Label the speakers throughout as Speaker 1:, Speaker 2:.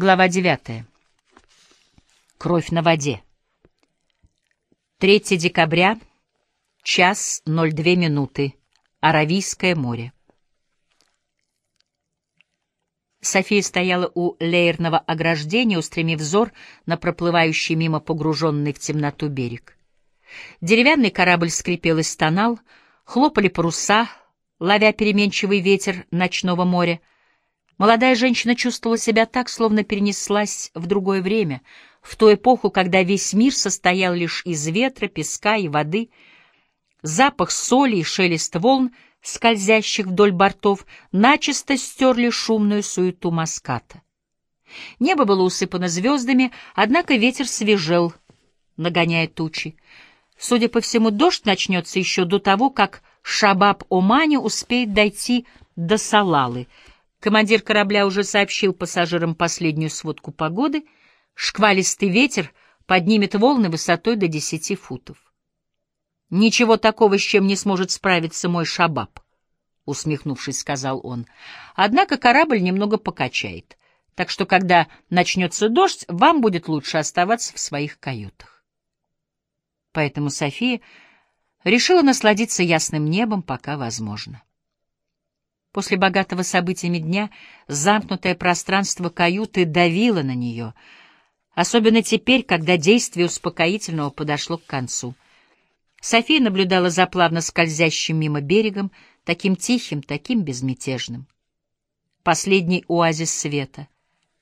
Speaker 1: Глава 9. Кровь на воде. 3 декабря, час 02 минуты. Аравийское море. София стояла у леерного ограждения, устремив взор на проплывающий мимо погруженный в темноту берег. Деревянный корабль скрипел и стонал, хлопали паруса, ловя переменчивый ветер ночного моря. Молодая женщина чувствовала себя так, словно перенеслась в другое время, в ту эпоху, когда весь мир состоял лишь из ветра, песка и воды. Запах соли и шелест волн, скользящих вдоль бортов, начисто стерли шумную суету маската. Небо было усыпано звездами, однако ветер свежел, нагоняя тучи. Судя по всему, дождь начнется еще до того, как Шабаб-Омани успеет дойти до Салалы — Командир корабля уже сообщил пассажирам последнюю сводку погоды. Шквалистый ветер поднимет волны высотой до десяти футов. «Ничего такого, с чем не сможет справиться мой шабаб», — усмехнувшись, сказал он. «Однако корабль немного покачает, так что, когда начнется дождь, вам будет лучше оставаться в своих каютах». Поэтому София решила насладиться ясным небом, пока возможно. После богатого событиями дня замкнутое пространство каюты давило на нее, особенно теперь, когда действие успокоительного подошло к концу. София наблюдала за плавно скользящим мимо берегом, таким тихим, таким безмятежным. Последний оазис света,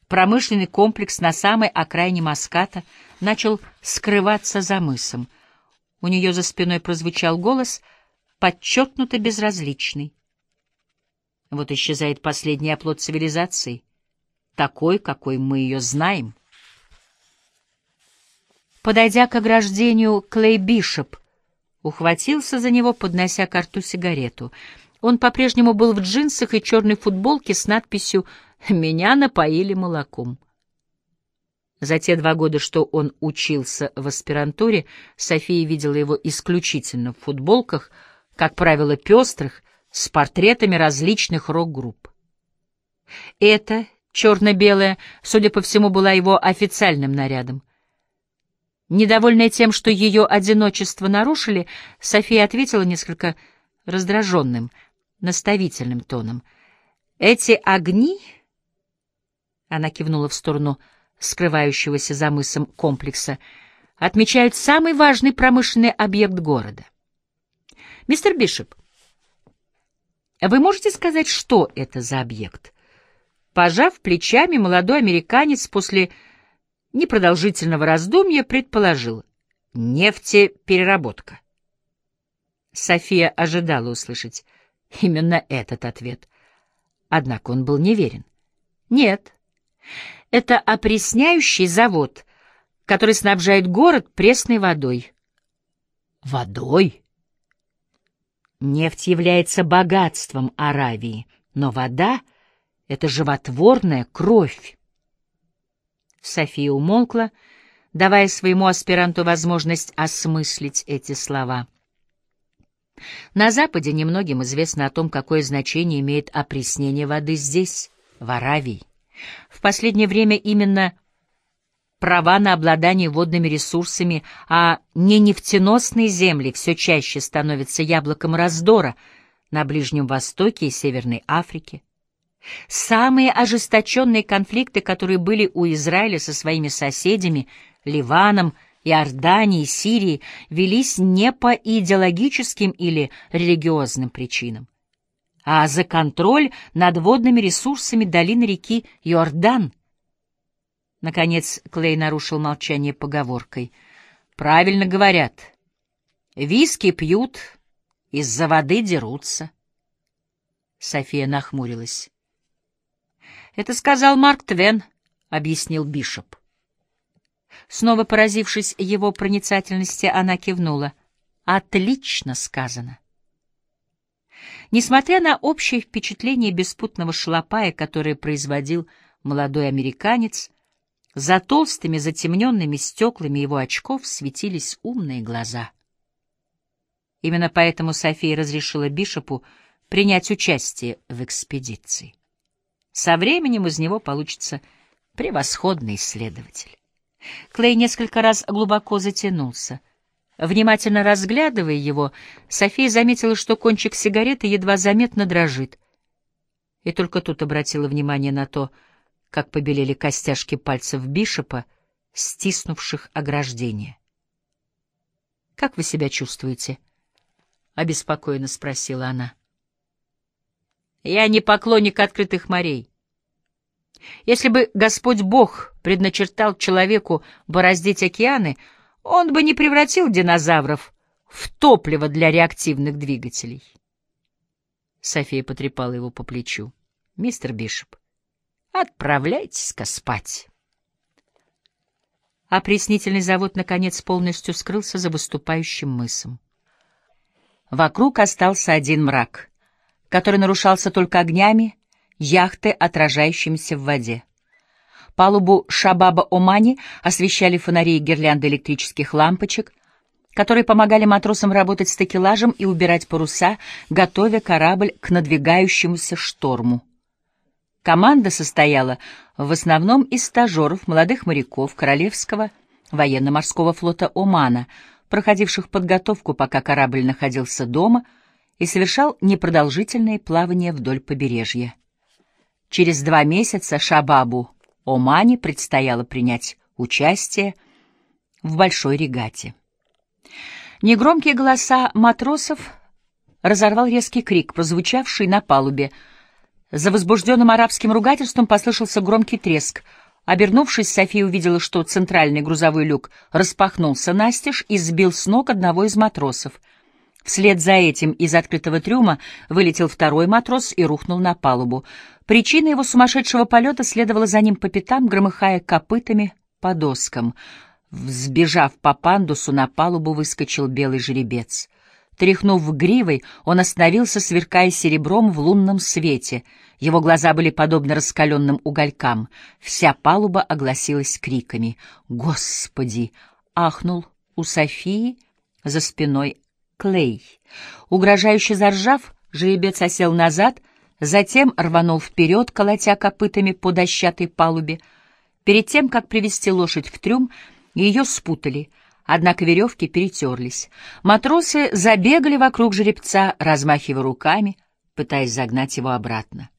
Speaker 1: промышленный комплекс на самой окраине Маската, начал скрываться за мысом. У нее за спиной прозвучал голос, подчеркнуто безразличный. Вот исчезает последний оплот цивилизации, такой, какой мы ее знаем. Подойдя к ограждению, Клей Бишоп ухватился за него, поднося к рту сигарету. Он по-прежнему был в джинсах и черной футболке с надписью «Меня напоили молоком». За те два года, что он учился в аспирантуре, София видела его исключительно в футболках, как правило, пестрых, с портретами различных рок-групп. Это, черно-белое, судя по всему, была его официальным нарядом. Недовольная тем, что ее одиночество нарушили, София ответила несколько раздраженным, наставительным тоном. «Эти огни...» — она кивнула в сторону скрывающегося за мысом комплекса — отмечают самый важный промышленный объект города. «Мистер Бишоп, вы можете сказать, что это за объект? Пожав плечами, молодой американец после непродолжительного раздумья предположил — нефтепереработка. София ожидала услышать именно этот ответ. Однако он был неверен. Нет, это опресняющий завод, который снабжает город пресной водой. Водой? Нефть является богатством Аравии, но вода — это животворная кровь. София умолкла, давая своему аспиранту возможность осмыслить эти слова. На Западе немногим известно о том, какое значение имеет опреснение воды здесь, в Аравии. В последнее время именно права на обладание водными ресурсами, а не нефтеносные земли все чаще становятся яблоком раздора на Ближнем Востоке и Северной Африке. Самые ожесточенные конфликты, которые были у Израиля со своими соседями, Ливаном, Иорданией, Сирией, велись не по идеологическим или религиозным причинам, а за контроль над водными ресурсами долины реки Иордан — Наконец Клей нарушил молчание поговоркой. «Правильно говорят. Виски пьют, из-за воды дерутся». София нахмурилась. «Это сказал Марк Твен», — объяснил Бишоп. Снова поразившись его проницательности, она кивнула. «Отлично сказано». Несмотря на общее впечатление беспутного шлопая, которое производил молодой американец, за толстыми затемненными стеклами его очков светились умные глаза. Именно поэтому София разрешила Бишопу принять участие в экспедиции. Со временем из него получится Превосходный исследователь. Клей несколько раз глубоко затянулся. Внимательно разглядывая его, София заметила, что кончик сигареты едва заметно дрожит. И только тут обратила внимание на то, как побелели костяшки пальцев Бишопа, стиснувших ограждение. «Как вы себя чувствуете?» — обеспокоенно спросила она. «Я не поклонник открытых морей. Если бы Господь Бог предначертал человеку бороздить океаны, он бы не превратил динозавров в топливо для реактивных двигателей». София потрепала его по плечу. «Мистер Бишоп, отправляйтесь-ка спать». Опреснительный завод, наконец, полностью скрылся за выступающим мысом. Вокруг остался один мрак, который нарушался только огнями яхты, отражающимися в воде. Палубу Шабаба-Омани освещали фонари и гирлянды электрических лампочек, которые помогали матросам работать с такелажем и убирать паруса, готовя корабль к надвигающемуся шторму. Команда состояла в основном из стажеров, молодых моряков Королевского военно-морского флота Омана, проходивших подготовку, пока корабль находился дома и совершал непродолжительные плавания вдоль побережья. Через два месяца Шабабу Омане предстояло принять участие в большой регате. Негромкие голоса матросов разорвал резкий крик, прозвучавший на палубе — за возбужденным арабским ругательством послышался громкий треск. Обернувшись, София увидела, что центральный грузовой люк распахнулся настежь и сбил с ног одного из матросов. Вслед за этим из открытого трюма вылетел второй матрос и рухнул на палубу. Причина его сумасшедшего полета следовала за ним по пятам, громыхая копытами по доскам. Взбежав по пандусу, на палубу выскочил белый жеребец. Тряхнув гривой, он остановился, сверкая серебром в лунном свете. Его глаза были подобны раскаленным уголькам. Вся палуба огласилась криками. «Господи!» — ахнул у Софии за спиной Клей. Угрожающе заржав, жеребец осел назад, затем рванул вперед, колотя копытами по дощатой палубе. Перед тем, как привести лошадь в трюм, ее спутали — Однако веревки перетерлись. Матросы забегали вокруг жеребца, размахивая руками, пытаясь загнать его обратно.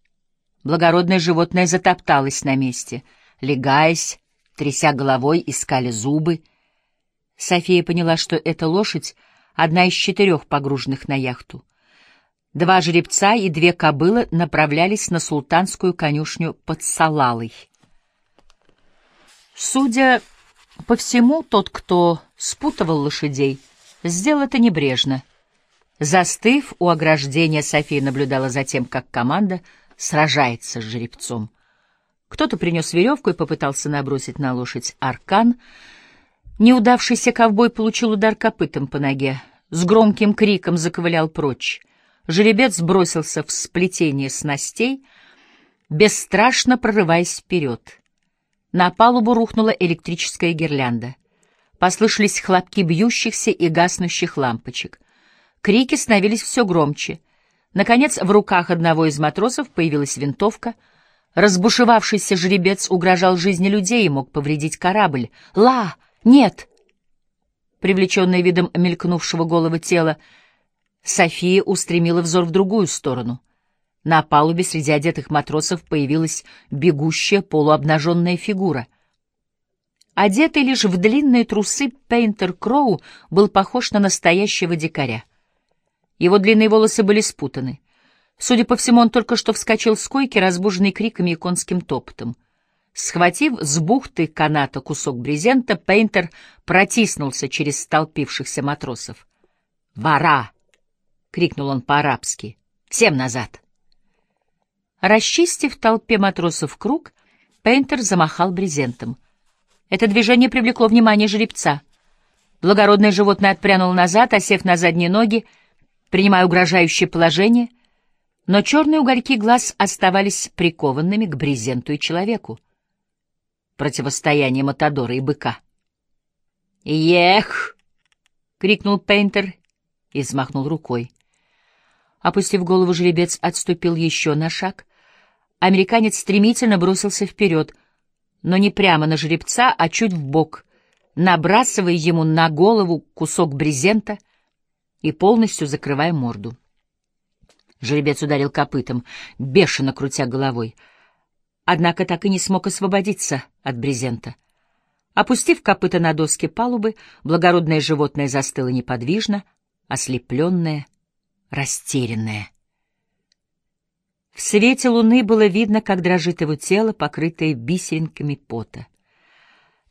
Speaker 1: Благородное животное затопталось на месте, легаясь, тряся головой, искали зубы. София поняла, что эта лошадь — одна из четырех погруженных на яхту. Два жеребца и две кобылы направлялись на султанскую конюшню под Салалой. Судя по всему, тот, кто спутывал лошадей, сделал это небрежно. Застыв у ограждения, София наблюдала за тем, как команда сражается с жеребцом. Кто-то принес веревку и попытался набросить на лошадь аркан. Неудавшийся ковбой получил удар копытом по ноге. С громким криком заковылял прочь. Жеребец бросился в сплетение снастей, бесстрашно прорываясь вперед. На палубу рухнула электрическая гирлянда. Послышались хлопки бьющихся и гаснущих лампочек. Крики становились все громче. Наконец, в руках одного из матросов появилась винтовка. Разбушевавшийся жеребец угрожал жизни людей и мог повредить корабль. «Ла! Нет!» Привлеченная видом мелькнувшего голого тела, София устремила взор в другую сторону. На палубе среди одетых матросов появилась бегущая полуобнаженная фигура. Одетый лишь в длинные трусы, Пейнтер Кроу был похож на настоящего дикаря. Его длинные волосы были спутаны. Судя по всему, он только что вскочил с койки, разбуженный криками и конским топотом. Схватив с бухты каната кусок брезента, Пейнтер протиснулся через столпившихся матросов. «Вора!» — крикнул он по-арабски. «Всем назад!» Расчистив толпе матросов круг, Пейнтер замахал брезентом. Это движение привлекло внимание жеребца. Благородное животное отпрянуло назад, осев на задние ноги, принимая угрожающее положение, но черные угольки глаз оставались прикованными к брезенту и человеку. Противостояние Матадора и быка. «Ех!» — крикнул Пейнтер и взмахнул рукой. Опустив голову, жеребец отступил еще на шаг. Американец стремительно бросился вперед, но не прямо на жеребца, а чуть в бок, набрасывая ему на голову кусок брезента и полностью закрывая морду. Жеребец ударил копытом, бешено крутя головой, однако так и не смог освободиться от брезента. Опустив копыта на доски палубы, благородное животное застыло неподвижно, ослепленное, растерянное. В свете луны было видно, как дрожит его тело, покрытое бисеринками пота.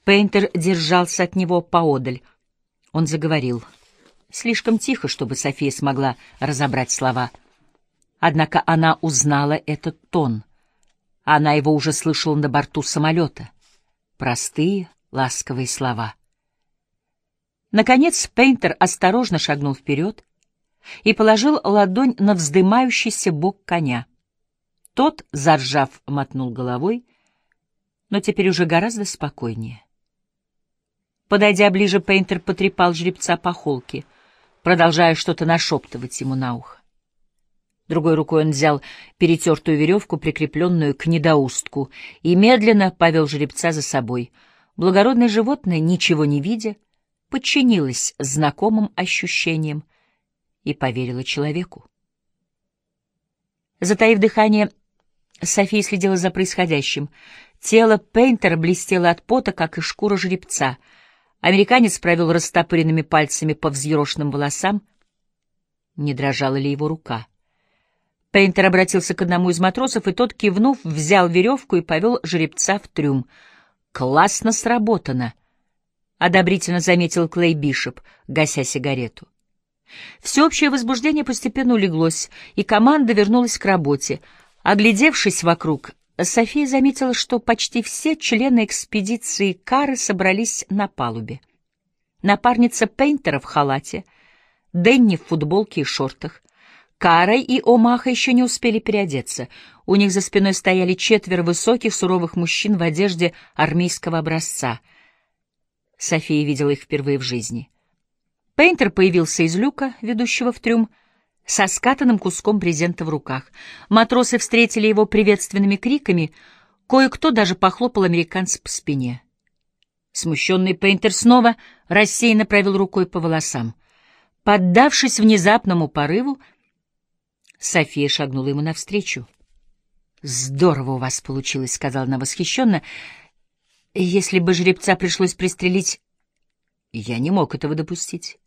Speaker 1: Пейнтер держался от него поодаль. Он заговорил. Слишком тихо, чтобы София смогла разобрать слова. Однако она узнала этот тон. Она его уже слышала на борту самолета. Простые, ласковые слова. Наконец Пейнтер осторожно шагнул вперед и положил ладонь на вздымающийся бок коня. Тот, заржав, мотнул головой, но теперь уже гораздо спокойнее. Подойдя ближе, Пейнтер потрепал жеребца по холке, продолжая что-то нашептывать ему на ухо. Другой рукой он взял перетертую веревку, прикрепленную к недоустку, и медленно повел жеребца за собой. Благородное животное, ничего не видя, подчинилось знакомым ощущениям и поверило человеку. Затаив дыхание, София следила за происходящим. Тело Пейнтера блестело от пота, как и шкура жеребца. Американец провел растопыренными пальцами по взъерошенным волосам. Не дрожала ли его рука? Пейнтер обратился к одному из матросов, и тот, кивнув, взял веревку и повел жеребца в трюм. «Классно сработано!» — одобрительно заметил Клей Бишоп, гася сигарету. Всеобщее возбуждение постепенно улеглось, и команда вернулась к работе — Оглядевшись вокруг, София заметила, что почти все члены экспедиции Кары собрались на палубе. Напарница Пейнтера в халате, Денни в футболке и шортах. Кара и Омаха еще не успели переодеться. У них за спиной стояли четверо высоких суровых мужчин в одежде армейского образца. София видела их впервые в жизни. Пейнтер появился из люка, ведущего в трюм, со скатанным куском брезента в руках. Матросы встретили его приветственными криками, кое-кто даже похлопал американца по спине. Смущенный Пейнтер снова рассеянно провел рукой по волосам. Поддавшись внезапному порыву, София шагнула ему навстречу. «Здорово у вас получилось», — сказала она восхищенно. «Если бы жеребца пришлось пристрелить, я не мог этого допустить.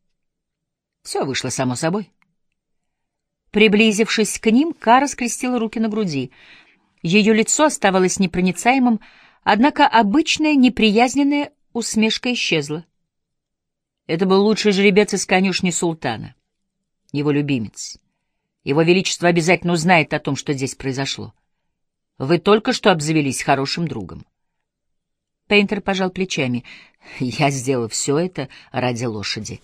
Speaker 1: Все вышло само собой». Приблизившись к ним, Кара скрестила руки на груди. Ее лицо оставалось непроницаемым, однако обычная неприязненная усмешка исчезла. Это был лучший жеребец из конюшни султана, его любимец. Его Величество обязательно узнает о том, что здесь произошло. Вы только что обзавелись хорошим другом. Пейнтер пожал плечами. Я сделал все это ради лошади.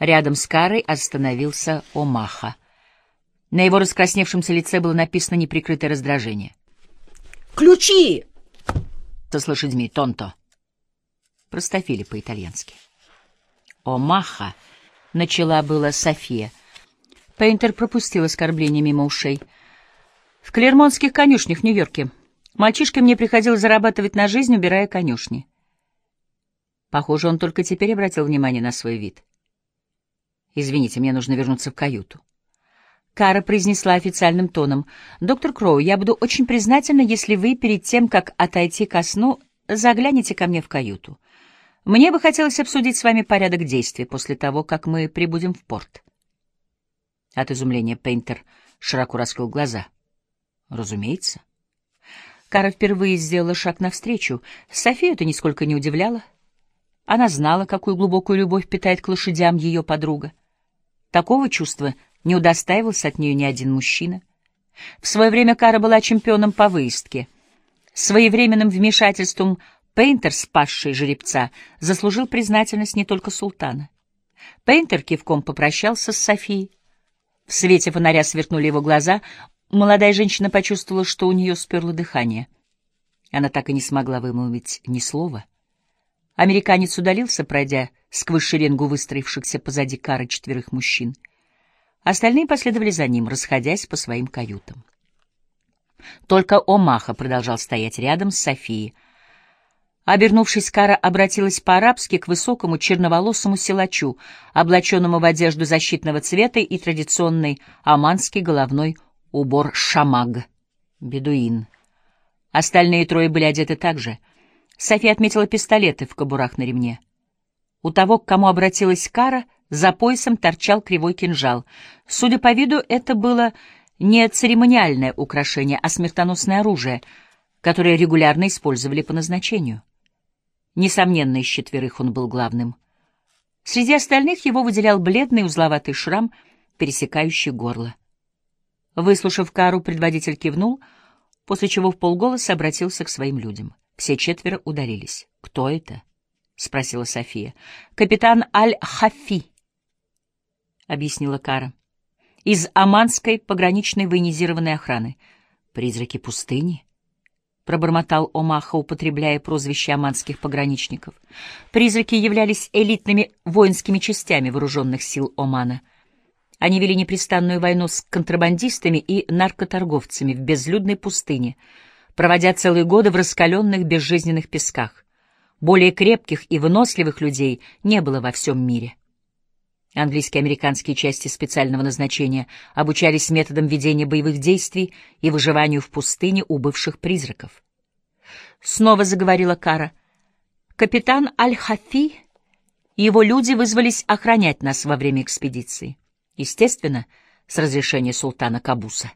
Speaker 1: Рядом с Карой остановился Омаха. На его раскрасневшемся лице было написано неприкрытое раздражение.
Speaker 2: «Ключи!»
Speaker 1: «С лошадьми, Тонто!» Простофили по-итальянски. «Омаха!» — начала была София. Пейнтер пропустил оскорбление мимо ушей. «В Клермонских конюшнях в Нью-Йорке. Мальчишкой мне приходилось зарабатывать на жизнь, убирая конюшни». Похоже, он только теперь обратил внимание на свой вид. «Извините, мне нужно вернуться в каюту». Кара произнесла официальным тоном. «Доктор Кроу, я буду очень признательна, если вы перед тем, как отойти ко сну, заглянете ко мне в каюту. Мне бы хотелось обсудить с вами порядок действий после того, как мы прибудем в порт». От изумления Пейнтер широко раскрыл глаза. «Разумеется». Кара впервые сделала шаг навстречу. Софию это нисколько не удивляло. Она знала, какую глубокую любовь питает к лошадям ее подруга. Такого чувства — не удостаивался от нее ни один мужчина. В свое время Кара была чемпионом по выездке. Своевременным вмешательством Пейнтер, спасший жеребца, заслужил признательность не только султана. Пейнтер кивком попрощался с Софией. В свете фонаря сверкнули его глаза. Молодая женщина почувствовала, что у нее сперло дыхание. Она так и не смогла вымолвить ни слова. Американец удалился, пройдя сквозь шеренгу выстроившихся позади кары четверых мужчин — Остальные последовали за ним, расходясь по своим каютам. Только Омаха продолжал стоять рядом с Софией. Обернувшись, Кара обратилась по-арабски к высокому черноволосому силачу, облаченному в одежду защитного цвета и традиционный оманский головной убор шамаг, бедуин. Остальные трое были одеты так же. София отметила пистолеты в кобурах на ремне. У того, к кому обратилась Кара, за поясом торчал кривой кинжал. Судя по виду, это было не церемониальное украшение, а смертоносное оружие, которое регулярно использовали по назначению. Несомненно, из четверых он был главным. Среди остальных его выделял бледный узловатый шрам, пересекающий горло. Выслушав Кару, предводитель кивнул, после чего в полголоса обратился к своим людям. Все четверо удалились. «Кто это?» — спросила София. «Капитан Аль-Хафи», — объяснила Кара. «Из Аманской пограничной военизированной охраны. Призраки пустыни?» — пробормотал Омаха, употребляя прозвище аманских пограничников. Призраки являлись элитными воинскими частями вооруженных сил Омана. Они вели непрестанную войну с контрабандистами и наркоторговцами в безлюдной пустыне, проводя целые годы в раскаленных безжизненных песках. Более крепких и выносливых людей не было во всем мире. Английские и американские части специального назначения обучались методам ведения боевых действий и выживанию в пустыне у бывших призраков. Снова заговорила Кара. Капитан Аль-Хафи и его люди вызвались охранять нас во время экспедиции. Естественно, с разрешения султана Кабуса.